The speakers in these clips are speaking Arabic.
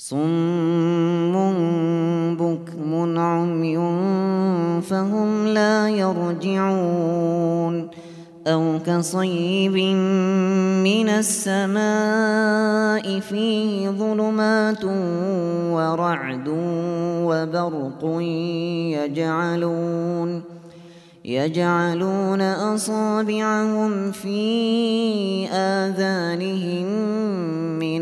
صم بكم عمي فهم لا يرجعون أو كصيب من السماء فيه ظلمات ورعد وبرق يجعلون يجعلون أصابعهم في آذانهم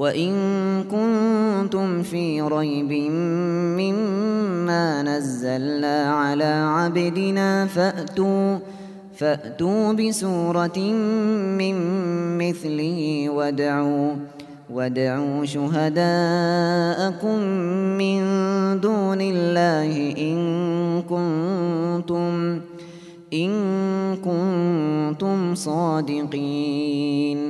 وإن كنتم في ريب مما نزلنا على عبدنا فأتوا فأتوا بسورة من مثله وادعوا وادعوا شهداءكم من دون الله إن كنتم إن كنتم صادقين.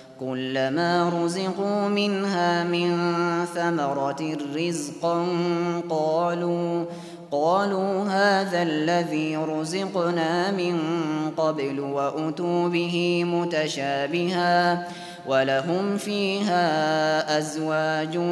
كلما رزقوا منها من ثمرة رزقا قالوا قالوا هذا الذي رزقنا من قبل وأتوا به متشابها ولهم فيها أزواج